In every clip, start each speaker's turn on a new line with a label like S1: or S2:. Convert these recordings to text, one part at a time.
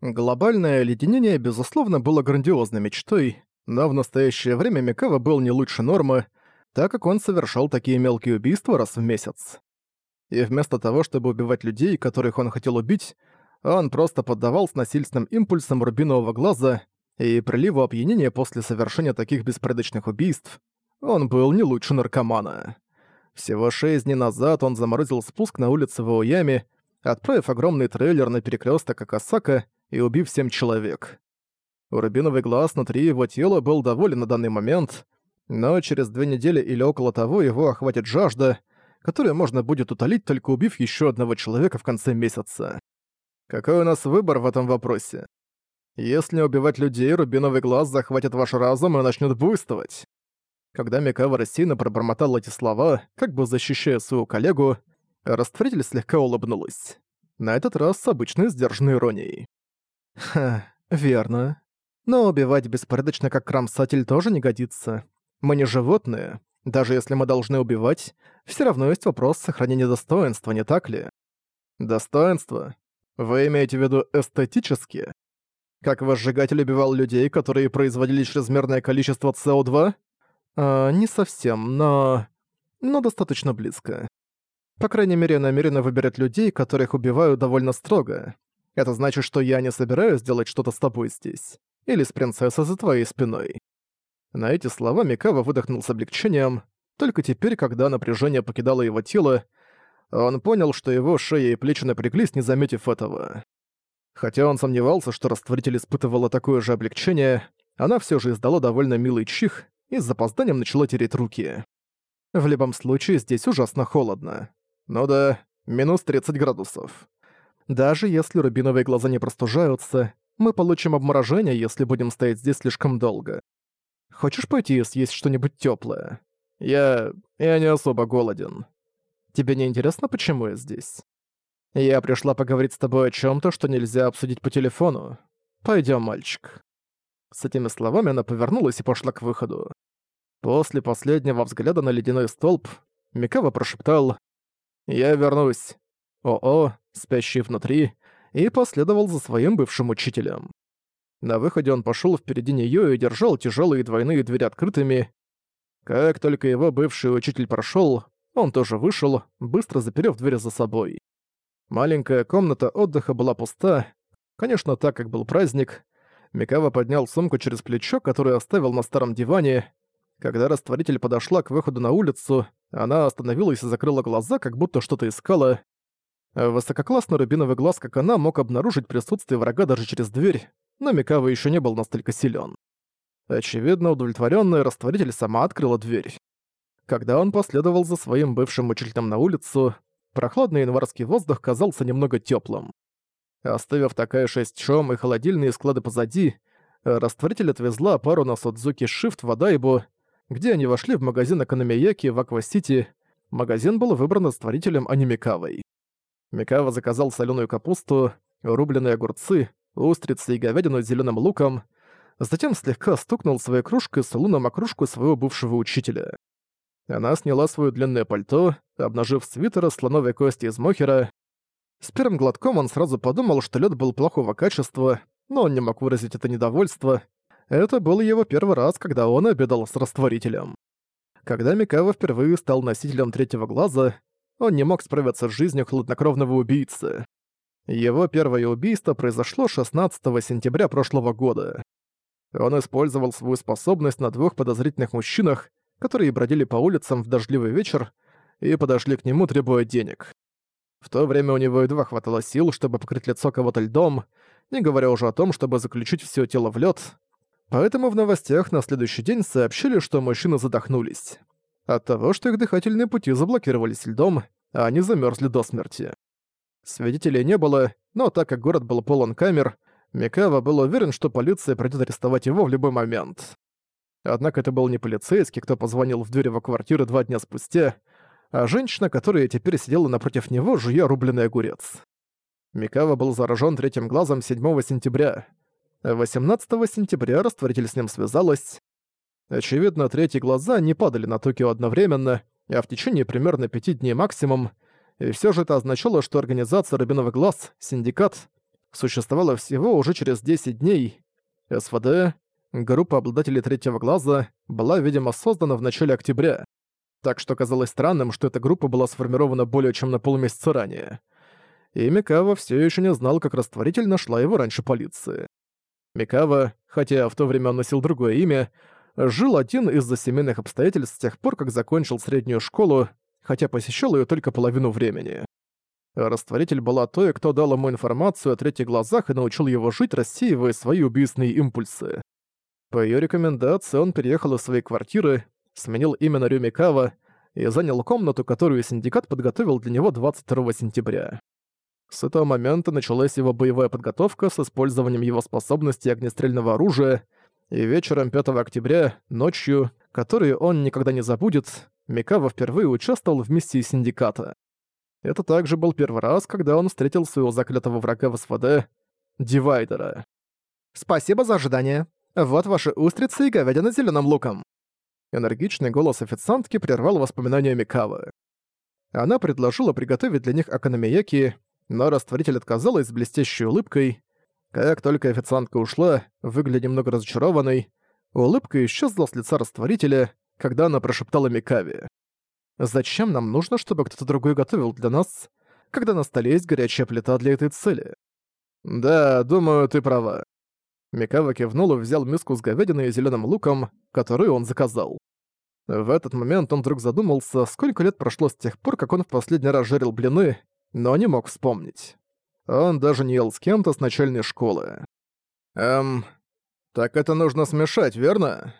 S1: Глобальное оледенение, безусловно, было грандиозной мечтой, но в настоящее время Микава был не лучше нормы, так как он совершал такие мелкие убийства раз в месяц. И вместо того, чтобы убивать людей, которых он хотел убить, он просто поддавался насильственным импульсам рубинового глаза и приливу опьянения после совершения таких беспорядочных убийств. Он был не лучше наркомана. Всего шесть дней назад он заморозил спуск на улице в Оуяме, отправив огромный трейлер на перекрёсток Акасака и убив семь человек. Рубиновый глаз внутри его тела был доволен на данный момент, но через две недели или около того его охватит жажда, которую можно будет утолить, только убив еще одного человека в конце месяца. Какой у нас выбор в этом вопросе? Если убивать людей, рубиновый глаз захватит ваш разум и начнет буйствовать. Когда Микава рассеянно пробормотал эти слова, как бы защищая своего коллегу, растворитель слегка улыбнулась. На этот раз с обычной сдержанной иронией. «Ха, верно. Но убивать беспорядочно как кромсатель тоже не годится. Мы не животные. Даже если мы должны убивать, все равно есть вопрос сохранения достоинства, не так ли? Достоинство? Вы имеете в виду эстетически? Как возжигатель убивал людей, которые производили чрезмерное количество СО2? А, не совсем, но... но достаточно близко. По крайней мере, намеренно выбирать людей, которых убиваю довольно строго. Это значит, что я не собираюсь делать что-то с тобой здесь. Или с принцессой за твоей спиной. На эти слова Микава выдохнул с облегчением. Только теперь, когда напряжение покидало его тело, он понял, что его шея и плечи напряглись, не заметив этого. Хотя он сомневался, что растворитель испытывала такое же облегчение, она все же издала довольно милый чих и с запозданием начала тереть руки. В любом случае, здесь ужасно холодно. Ну да, минус 30 градусов. Даже если рубиновые глаза не простужаются, мы получим обморожение, если будем стоять здесь слишком долго. Хочешь пойти и съесть что-нибудь тёплое? Я... я не особо голоден. Тебе не интересно, почему я здесь? Я пришла поговорить с тобой о чём-то, что нельзя обсудить по телефону. Пойдём, мальчик». С этими словами она повернулась и пошла к выходу. После последнего взгляда на ледяной столб Микава прошептал «Я вернусь». О-о, спящий внутри, и последовал за своим бывшим учителем. На выходе он пошел впереди нее и держал тяжелые двойные двери открытыми. Как только его бывший учитель прошел, он тоже вышел, быстро заперев дверь за собой. Маленькая комната отдыха была пуста, конечно, так как был праздник. Микава поднял сумку через плечо, которую оставил на старом диване. Когда растворитель подошла к выходу на улицу, она остановилась и закрыла глаза, как будто что-то искала. Высококлассный рубиновый глаз, как она, мог обнаружить присутствие врага даже через дверь, но Микава еще не был настолько силен. Очевидно, удовлетворенный растворитель сама открыла дверь. Когда он последовал за своим бывшим учителем на улицу, прохладный январский воздух казался немного теплым. Оставив такая шесть чом и холодильные склады позади, растворитель отвезла пару на Судзуки Shift в Адайбу, где они вошли в магазин Экономияки в Аква-Сити. Магазин был выбран растворителем, а не Микавой. Микава заказал соленую капусту, рубленые огурцы, устрицы и говядину с зеленым луком, затем слегка стукнул своей кружкой с луном о своего бывшего учителя. Она сняла свое длинное пальто, обнажив свитер из слоновой кости из мохера. С первым глотком он сразу подумал, что лед был плохого качества, но он не мог выразить это недовольство. Это был его первый раз, когда он обедал с растворителем. Когда Микава впервые стал носителем третьего глаза, он не мог справиться с жизнью хладнокровного убийцы. Его первое убийство произошло 16 сентября прошлого года. Он использовал свою способность на двух подозрительных мужчинах, которые бродили по улицам в дождливый вечер и подошли к нему, требуя денег. В то время у него едва хватало сил, чтобы покрыть лицо кого-то льдом, не говоря уже о том, чтобы заключить все тело в лед. Поэтому в новостях на следующий день сообщили, что мужчины задохнулись. От того, что их дыхательные пути заблокировались льдом, а они замерзли до смерти. Свидетелей не было, но так как город был полон камер, Микава был уверен, что полиция придёт арестовать его в любой момент. Однако это был не полицейский, кто позвонил в дверь его квартиры два дня спустя, а женщина, которая теперь сидела напротив него, жуя рубленый огурец. Микава был заражен третьим глазом 7 сентября. 18 сентября растворитель с ним связалась. Очевидно, третьи глаза не падали на Токио одновременно, а в течение примерно пяти дней максимум, и все же это означало, что организация «Рубиновый глаз», синдикат, существовала всего уже через 10 дней. СВД, группа обладателей третьего глаза, была, видимо, создана в начале октября. Так что казалось странным, что эта группа была сформирована более чем на полмесяца ранее. И Микава все еще не знал, как растворитель нашла его раньше полиции. Микава, хотя в то время он носил другое имя, жил один из-за семейных обстоятельств с тех пор, как закончил среднюю школу, хотя посещал ее только половину времени. Растворитель была той, кто дал ему информацию о третьих глазах и научил его жить, рассеивая свои убийственные импульсы. По ее рекомендации он переехал из своей квартиры, сменил имя на Рюмикава и занял комнату, которую синдикат подготовил для него 22 сентября. С этого момента началась его боевая подготовка с использованием его способностей огнестрельного оружия, и вечером 5 октября, ночью, которую он никогда не забудет, Микава впервые участвовал в миссии синдиката. Это также был первый раз, когда он встретил своего заклятого врага в СВД — Дивайдера. «Спасибо за ожидание. Вот ваши устрицы и говядина с луком». Энергичный голос официантки прервал воспоминания Микавы. Она предложила приготовить для них акономияки, но растворитель отказалась с блестящей улыбкой. Как только официантка ушла, выглядя немного разочарованной, улыбка исчезла с лица растворителя, когда она прошептала Микаве. «Зачем нам нужно, чтобы кто-то другой готовил для нас, когда на столе есть горячая плита для этой цели?» «Да, думаю, ты права». Микава кивнул и взял миску с говядиной и зеленым луком, которую он заказал. В этот момент он вдруг задумался, сколько лет прошло с тех пор, как он в последний раз жарил блины, но не мог вспомнить. Он даже не ел с кем-то с начальной школы. «Эм, так это нужно смешать, верно?»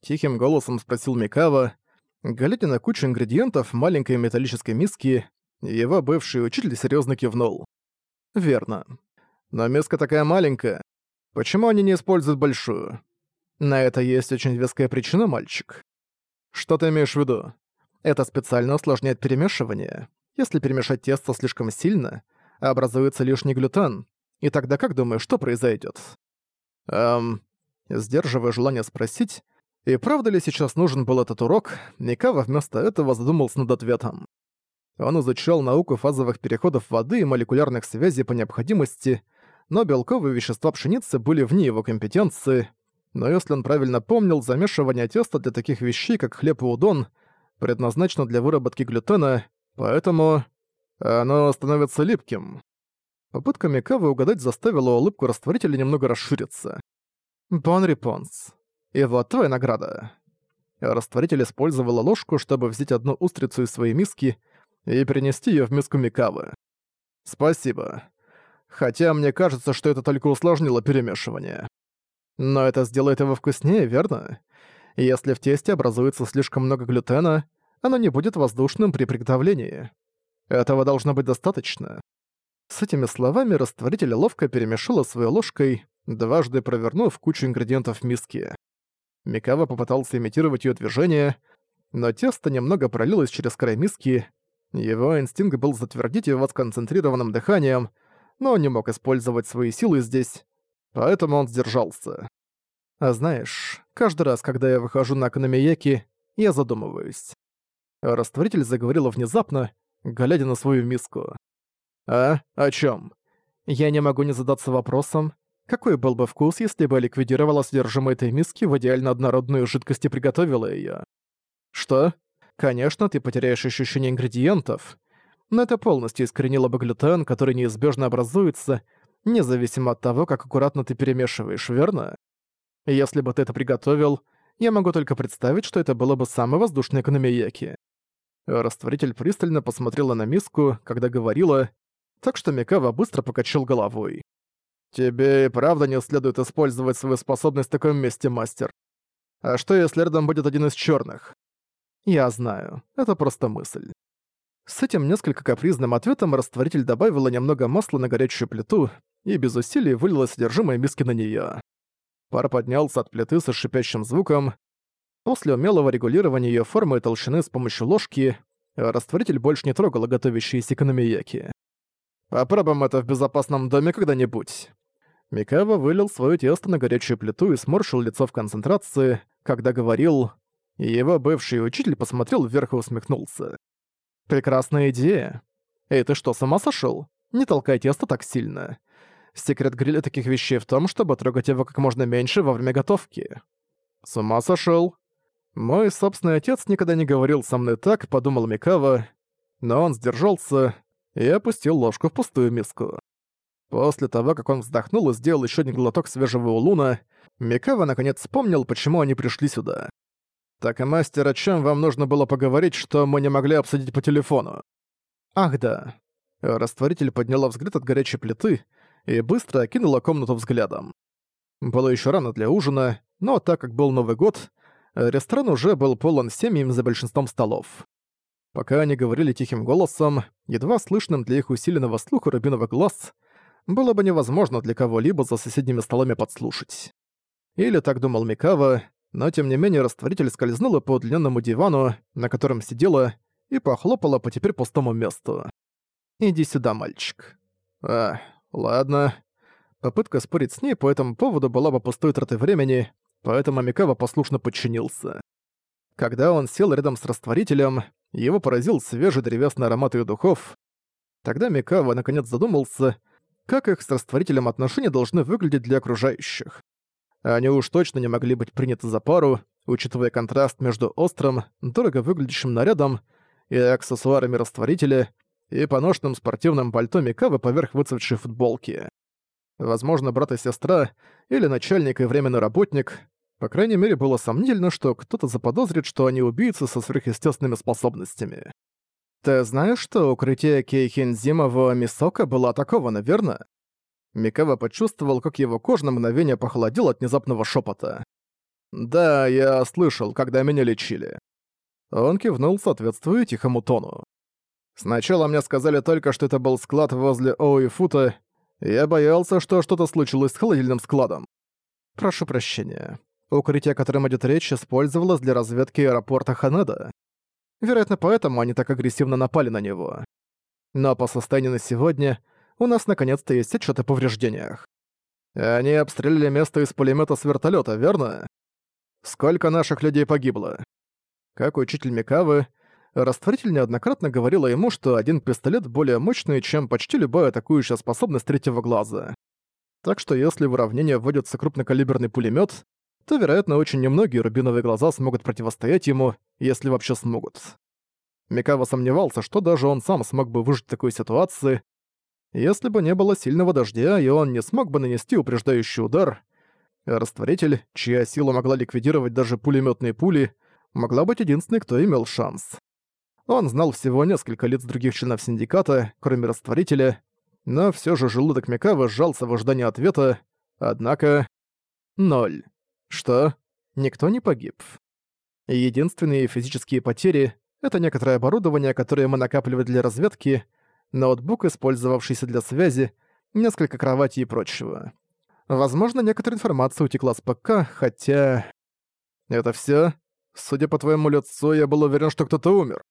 S1: Тихим голосом спросил Микава, глядя на кучу ингредиентов маленькой металлической миске, его бывший учитель серьезно кивнул. «Верно. Но миска такая маленькая. Почему они не используют большую? На это есть очень веская причина, мальчик. Что ты имеешь в виду? Это специально усложняет перемешивание. Если перемешать тесто слишком сильно, образуется лишний глютен. И тогда как думаешь, что произойдет? Эм, сдерживая желание спросить, и правда ли сейчас нужен был этот урок, Микава вместо этого задумался над ответом. Он изучал науку фазовых переходов воды и молекулярных связей по необходимости, но белковые вещества пшеницы были вне его компетенции, но если он правильно помнил, замешивание теста для таких вещей, как хлеб и удон, предназначено для выработки глютена, Поэтому оно становится липким. Попытка Микавы угадать заставила улыбку растворителя немного расшириться. «Бон репонс. И вот твоя награда». Растворитель использовала ложку, чтобы взять одну устрицу из своей миски и перенести ее в миску Микавы. «Спасибо. Хотя мне кажется, что это только усложнило перемешивание. Но это сделает его вкуснее, верно? Если в тесте образуется слишком много глютена, оно не будет воздушным при приготовлении. Этого должно быть достаточно. С этими словами растворитель ловко перемешала своей ложкой, дважды провернув кучу ингредиентов в миске. Микава попытался имитировать ее движение, но тесто немного пролилось через край миски. Его инстинкт был затвердить его сконцентрированным дыханием, но он не мог использовать свои силы здесь, поэтому он сдержался. А знаешь, каждый раз, когда я выхожу на Акономияки, я задумываюсь. Растворитель заговорила внезапно, глядя на свою миску. «А? О чем? Я не могу не задаться вопросом, какой был бы вкус, если бы ликвидировала содержимое этой миски в идеально однородную жидкость и приготовила ее? Что? Конечно, ты потеряешь ощущение ингредиентов, но это полностью искоренило бы глютен, который неизбежно образуется, независимо от того, как аккуратно ты перемешиваешь, верно? Если бы ты это приготовил, я могу только представить, что это было бы самое воздушное экономияки. Растворитель пристально посмотрела на миску, когда говорила, так что Микава быстро покачал головой. «Тебе и правда не следует использовать свою способность в таком месте, мастер. А что, если рядом будет один из черных? «Я знаю, это просто мысль». С этим несколько капризным ответом растворитель добавила немного масла на горячую плиту и без усилий вылила содержимое миски на неё. Пар поднялся от плиты со шипящим звуком, После умелого регулирования ее формы и толщины с помощью ложки, растворитель больше не трогал готовящиеся экономияки. «Попробуем это в безопасном доме когда-нибудь». Микава вылил свое тесто на горячую плиту и сморщил лицо в концентрации, когда говорил, его бывший учитель посмотрел вверх и усмехнулся. «Прекрасная идея. Эй, ты что, сама сошел? Не толкай тесто так сильно. Секрет гриля таких вещей в том, чтобы трогать его как можно меньше во время готовки. С ума сошёл. Мой собственный отец никогда не говорил со мной так, подумал Микава, но он сдержался и опустил ложку в пустую миску. После того, как он вздохнул и сделал еще один глоток свежего улуна, Микава наконец вспомнил, почему они пришли сюда. «Так, и мастер, о чем вам нужно было поговорить, что мы не могли обсудить по телефону?» «Ах да». Растворитель подняла взгляд от горячей плиты и быстро окинула комнату взглядом. Было еще рано для ужина, но так как был Новый год, ресторан уже был полон семьями за большинством столов. Пока они говорили тихим голосом, едва слышным для их усиленного слуха рубиновых глаз, было бы невозможно для кого-либо за соседними столами подслушать. Или так думал Микава, но тем не менее растворитель скользнула по удлиненному дивану, на котором сидела, и похлопала по теперь пустому месту. «Иди сюда, мальчик». «А, ладно». Попытка спорить с ней по этому поводу была бы пустой тратой времени, поэтому Микава послушно подчинился. Когда он сел рядом с растворителем, его поразил свежий древесный аромат ее духов. Тогда Микава наконец задумался, как их с растворителем отношения должны выглядеть для окружающих. Они уж точно не могли быть приняты за пару, учитывая контраст между острым, дорого выглядящим нарядом и аксессуарами растворителя и поношенным спортивным пальто Микавы поверх выцветшей футболки. Возможно, брат и сестра, или начальник и временный работник. По крайней мере, было сомнительно, что кто-то заподозрит, что они убийцы со сверхъестественными способностями. «Ты знаешь, что укрытие Кейхензима в Мисока было атаковано, верно?» Микава почувствовал, как его кожа на мгновение похолодела от внезапного шепота. «Да, я слышал, когда меня лечили». Он кивнул, соответствуя тихому тону. «Сначала мне сказали только, что это был склад возле Оуифута. Я боялся, что что-то случилось с холодильным складом. Прошу прощения. Укрытие, о котором идет речь, использовалось для разведки аэропорта Ханеда. Вероятно, поэтому они так агрессивно напали на него. Но по состоянию на сегодня у нас наконец-то есть отчет о повреждениях. Они обстреляли место из пулемета с вертолета, верно? Сколько наших людей погибло? Как учитель Микавы, Растворитель неоднократно говорила ему, что один пистолет более мощный, чем почти любая атакующая способность третьего глаза. Так что если в уравнение вводится крупнокалиберный пулемет, то, вероятно, очень немногие рубиновые глаза смогут противостоять ему, если вообще смогут. Микава сомневался, что даже он сам смог бы выжить в такой ситуации, если бы не было сильного дождя, и он не смог бы нанести упреждающий удар. Растворитель, чья сила могла ликвидировать даже пулеметные пули, могла быть единственной, кто имел шанс. Он знал всего несколько лиц других членов синдиката, кроме растворителя, но все же желудок Микавы сжался в ожидании ответа, однако... Ноль. Что? Никто не погиб. Единственные физические потери — это некоторое оборудование, которое мы накапливали для разведки, ноутбук, использовавшийся для связи, несколько кроватей и прочего. Возможно, некоторая информация утекла с ПК, хотя... Это все. Судя по твоему лицу, я был уверен, что кто-то умер.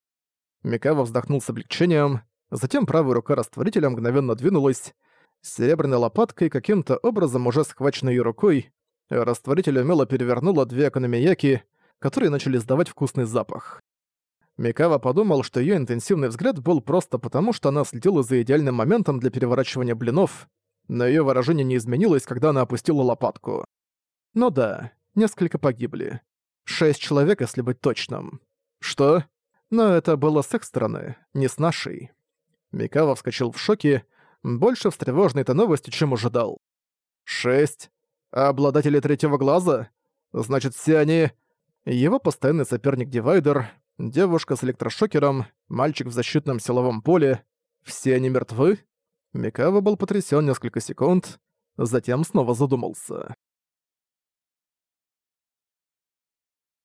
S1: Микава вздохнул с облегчением, затем правая рука растворителя мгновенно двинулась, серебряной лопаткой каким-то образом уже схваченной рукой, растворитель умело перевернула две экономияки, которые начали издавать вкусный запах. Микава подумал, что ее интенсивный взгляд был просто потому, что она следила за идеальным моментом для переворачивания блинов, но ее выражение не изменилось, когда она опустила лопатку. Ну да, несколько погибли. Шесть человек, если быть точным. Что? Но это было с их стороны, не с нашей. Микава вскочил в шоке, больше встревоженный этой новостью, чем ожидал. «Шесть? Обладатели третьего глаза? Значит, все они...» Его постоянный соперник Дивайдер, девушка с электрошокером, мальчик в защитном силовом поле. Все они мертвы? Микава был потрясен несколько секунд, затем снова задумался.